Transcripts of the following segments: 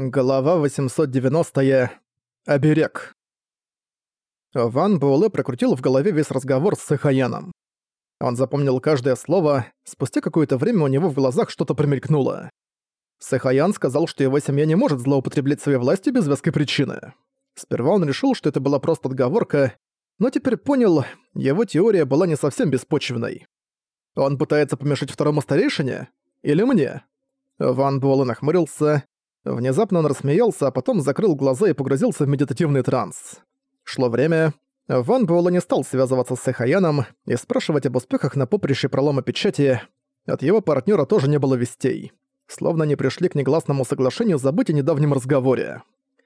Глава 890. -я. Оберег. Ван Буэлэ прокрутил в голове весь разговор с Сэхаяном. Он запомнил каждое слово, спустя какое-то время у него в глазах что-то промелькнуло. Сэхаян сказал, что его семья не может злоупотреблять своей властью без веской причины. Сперва он решил, что это была просто отговорка, но теперь понял, его теория была не совсем беспочвенной. Он пытается помешать второму старейшине? Или мне? Ван Буэлэ нахмурился, Внезапно он рассмеялся, а потом закрыл глаза и погрузился в медитативный транс. Шло время. Ван Буэлла не стал связываться с Эхаяном и спрашивать об успехах на поприще пролома печати. От его партнера тоже не было вестей. Словно они пришли к негласному соглашению забыть о недавнем разговоре.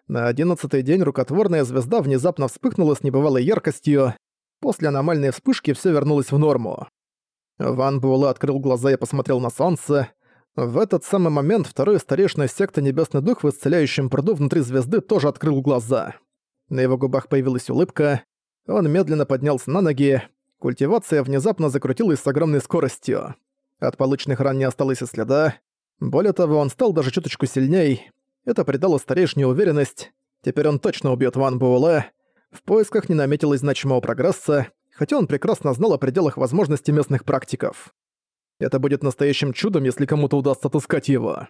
На одиннадцатый день рукотворная звезда внезапно вспыхнула с небывалой яркостью. После аномальной вспышки все вернулось в норму. Ван Буэлла открыл глаза и посмотрел на солнце. В этот самый момент второй старейшина секты Небесный Дух в исцеляющем пруду внутри звезды тоже открыл глаза. На его губах появилась улыбка. Он медленно поднялся на ноги. Культивация внезапно закрутилась с огромной скоростью. От полученных ран не осталось и следа. Более того, он стал даже чуточку сильней. Это придало старейшине уверенность. Теперь он точно убьет Ван Буэлэ. В поисках не наметилось значимого прогресса, хотя он прекрасно знал о пределах возможностей местных практиков. Это будет настоящим чудом, если кому-то удастся отыскать его.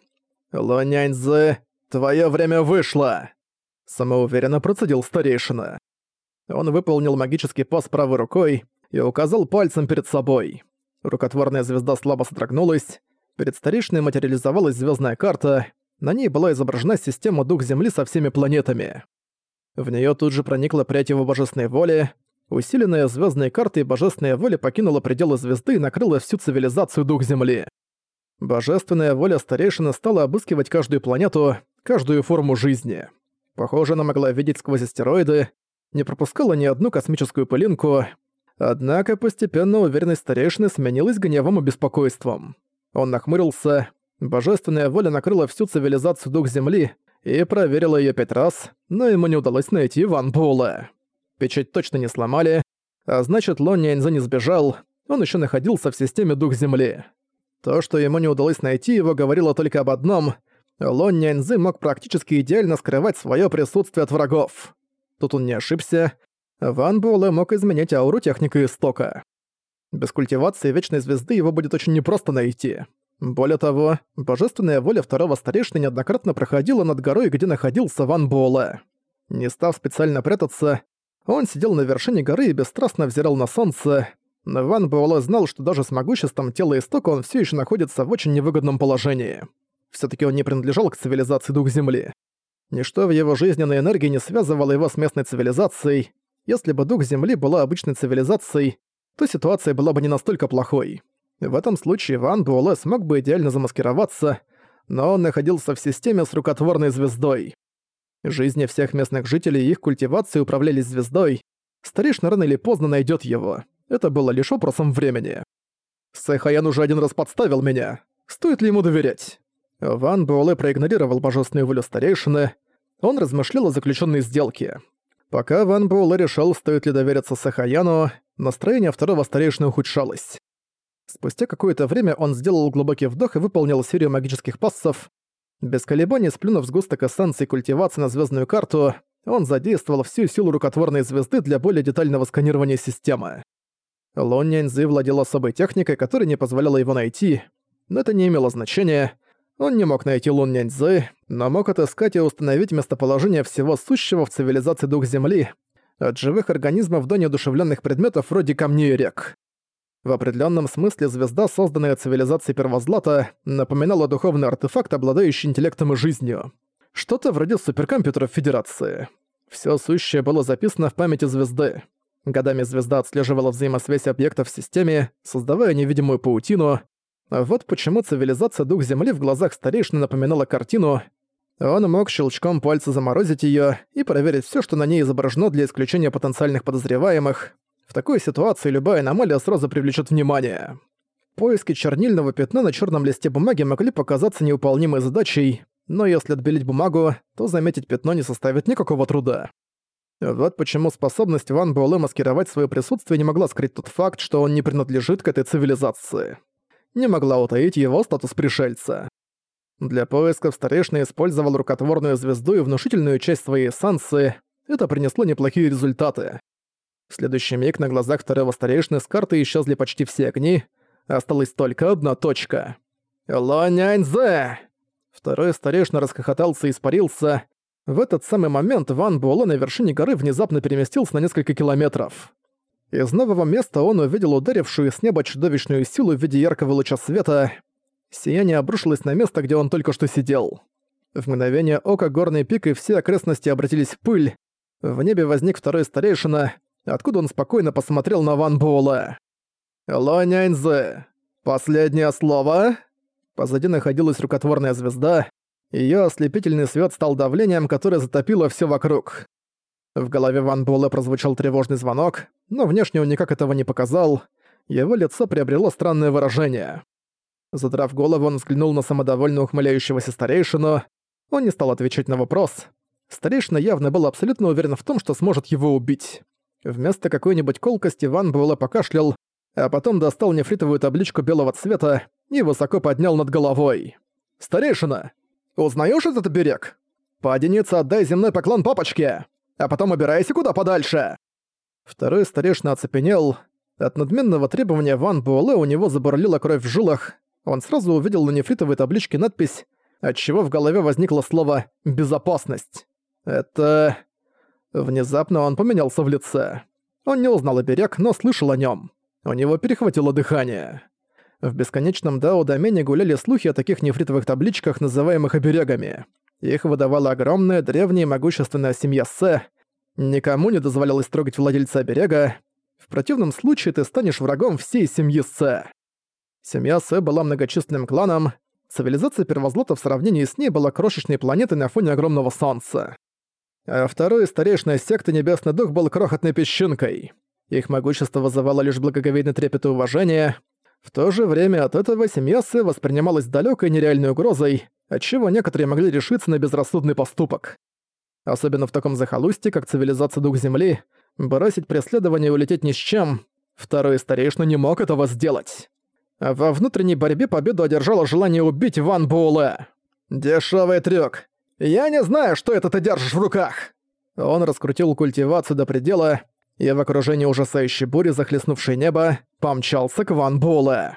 Лоняньзе, твое время вышло!» Самоуверенно процедил старейшина. Он выполнил магический пас правой рукой и указал пальцем перед собой. Рукотворная звезда слабо содрогнулась. Перед старейшиной материализовалась звездная карта. На ней была изображена система Дух Земли со всеми планетами. В нее тут же проникла прядь его божественной воли, Усиленная звездной картой божественная воля покинула пределы звезды и накрыла всю цивилизацию Дух Земли. Божественная воля старейшины стала обыскивать каждую планету, каждую форму жизни. Похоже, она могла видеть сквозь астероиды, не пропускала ни одну космическую пылинку, однако постепенно уверенность старейшины сменилась гневом и беспокойством. Он нахмурился, божественная воля накрыла всю цивилизацию Дух Земли и проверила ее пять раз, но ему не удалось найти Ван Буэлла. Печать точно не сломали, а значит, Лон Няньзэ не сбежал, он еще находился в системе Дух Земли. То, что ему не удалось найти его, говорило только об одном — Лон Няньзы мог практически идеально скрывать свое присутствие от врагов. Тут он не ошибся. Ван Буэлэ мог изменять ауру техника истока. Без культивации Вечной Звезды его будет очень непросто найти. Более того, божественная воля второго старейшины неоднократно проходила над горой, где находился Ван Буэлэ. Не став специально прятаться, он сидел на вершине горы и бесстрастно взирал на солнце. Но Ван Буэлэ знал, что даже с могуществом тела истока он все еще находится в очень невыгодном положении. все таки он не принадлежал к цивилизации Дух Земли. Ничто в его жизненной энергии не связывало его с местной цивилизацией. Если бы Дух Земли была обычной цивилизацией, то ситуация была бы не настолько плохой. В этом случае Ван Буэлэ смог бы идеально замаскироваться, но он находился в системе с рукотворной звездой. Жизни всех местных жителей и их культивацией управлялись звездой. Старейшина рано или поздно найдет его. Это было лишь вопросом времени. Сэхаян уже один раз подставил меня. Стоит ли ему доверять? Ван Буэлэ проигнорировал божественную волю старейшины. Он размышлял о заключенной сделке. Пока Ван Буэлэ решал, стоит ли довериться Сахаяну, настроение второго старейшины ухудшалось. Спустя какое-то время он сделал глубокий вдох и выполнил серию магических пассов, без колебаний сплюнув сгусток эссенции культивации на звездную карту, он задействовал всю силу рукотворной звезды для более детального сканирования системы. Лон Няньзы владел особой техникой, которая не позволяла его найти, но это не имело значения. Он не мог найти Лун но мог отыскать и установить местоположение всего сущего в цивилизации Дух Земли, от живых организмов до неодушевленных предметов вроде камней и рек. В определенном смысле звезда, созданная цивилизацией Первозлата, напоминала духовный артефакт, обладающий интеллектом и жизнью. Что-то вроде суперкомпьютеров Федерации. Все сущее было записано в памяти звезды. Годами звезда отслеживала взаимосвязь объектов в системе, создавая невидимую паутину. Вот почему цивилизация Дух Земли в глазах старейшины напоминала картину. Он мог щелчком пальца заморозить ее и проверить все, что на ней изображено для исключения потенциальных подозреваемых, в такой ситуации любая аномалия сразу привлечет внимание. Поиски чернильного пятна на черном листе бумаги могли показаться неуполнимой задачей, но если отбелить бумагу, то заметить пятно не составит никакого труда. Вот почему способность Ван Буэлэ маскировать свое присутствие не могла скрыть тот факт, что он не принадлежит к этой цивилизации. Не могла утаить его статус пришельца. Для поисков старейшина использовал рукотворную звезду и внушительную часть своей эссанции. Это принесло неплохие результаты. В следующий миг на глазах второго старейшины с карты исчезли почти все огни, осталась только одна точка. «Лоняньзе!» Второй старейшина расхохотался и испарился. В этот самый момент Ван Буэлэ на вершине горы внезапно переместился на несколько километров. Из нового места он увидел ударившую с неба чудовищную силу в виде яркого луча света. Сияние обрушилось на место, где он только что сидел. В мгновение ока горный пик и все окрестности обратились в пыль. В небе возник второй старейшина, откуда он спокойно посмотрел на Ван Буэлэ. «Лоняньзе, последнее слово?» Позади находилась рукотворная звезда. Её ослепительный свет стал давлением, которое затопило всё вокруг. В голове Ван Буэлэ прозвучал тревожный звонок, но внешне он никак этого не показал. Его лицо приобрело странное выражение. Задрав голову, он взглянул на самодовольно ухмыляющегося старейшину. Он не стал отвечать на вопрос. Старейшина явно был абсолютно уверен в том, что сможет его убить. Вместо какой-нибудь колкости Ван Буэлэ покашлял, а потом достал нефритовую табличку белого цвета и высоко поднял над головой. «Старейшина, узнаешь этот берег? Поодинице отдай земной поклон папочке, а потом убирайся куда подальше!» Второй старейшина оцепенел. От надменного требования Ван Буэлэ у него забурлила кровь в жилах, он сразу увидел на нефритовой табличке надпись, отчего в голове возникло слово «безопасность». Это... Внезапно он поменялся в лице. Он не узнал оберег, но слышал о нем. У него перехватило дыхание. В бесконечном Дао-домене гуляли слухи о таких нефритовых табличках, называемых оберегами. Их выдавала огромная, древняя могущественная семья Сэ. Никому не дозволялось трогать владельца оберега. В противном случае ты станешь врагом всей семьи Сэ. Семья Сэ была многочисленным кланом, цивилизация Первозлота в сравнении с ней была крошечной планетой на фоне огромного солнца. А второй старейшина секты Небесный Дух был крохотной песчинкой. Их могущество вызывало лишь благоговейный трепет и уважение. В то же время от этого семья Сэ воспринималась далёкой нереальной угрозой, отчего некоторые могли решиться на безрассудный поступок. Особенно в таком захолустье, как цивилизация Дух Земли, бросить преследование и улететь ни с чем. Второй старейшина не мог этого сделать. Во внутренней борьбе победу одержало желание убить Ван Буэлэ. «Дешёвый трюк. Я не знаю, что это ты держишь в руках!» Он раскрутил культивацию до предела и в окружении ужасающей бури, захлестнувшей небо, помчался к Ван Буэлэ.